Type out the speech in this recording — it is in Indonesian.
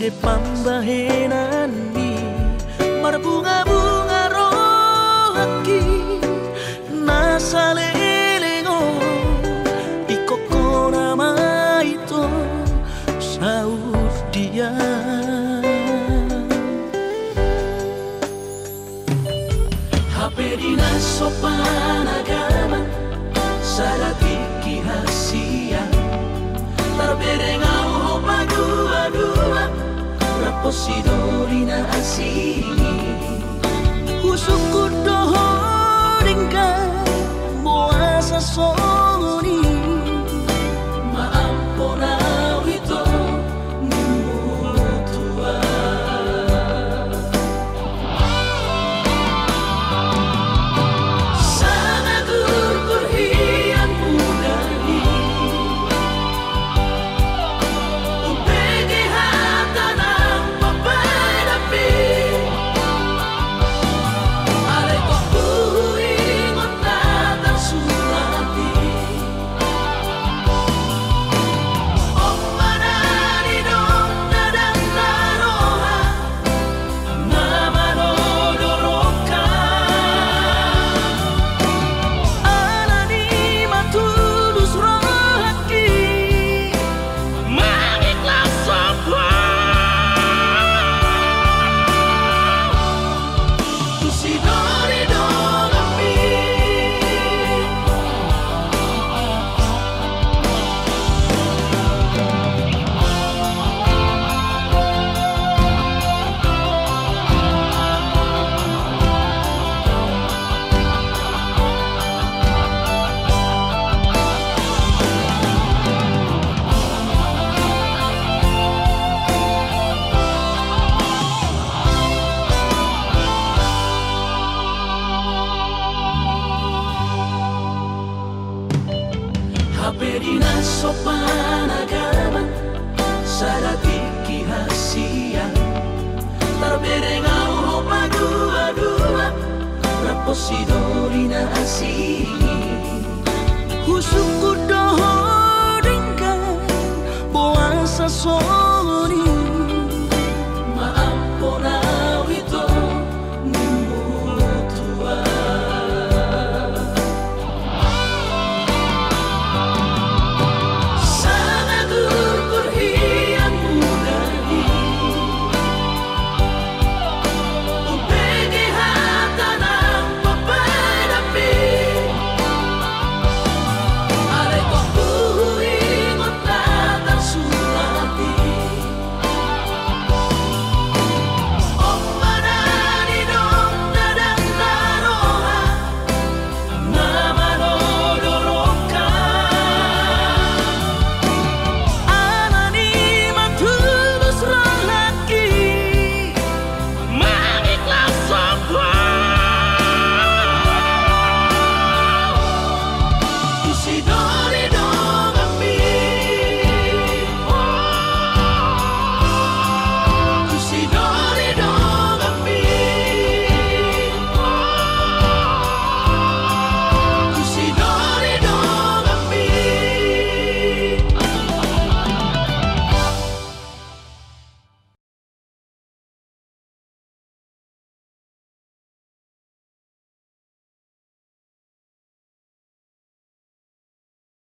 sudah pambahenani Marbunga-bunga rohaki Nasalelengo Ikoko nama itu Saud dia. Hapedina sopan 星通りな足に。Hapedina sopan agama Sadatiki hasia Tarberengau hopa dua-dua Raposidori na asini. Husuku doho ringkan Boasa solo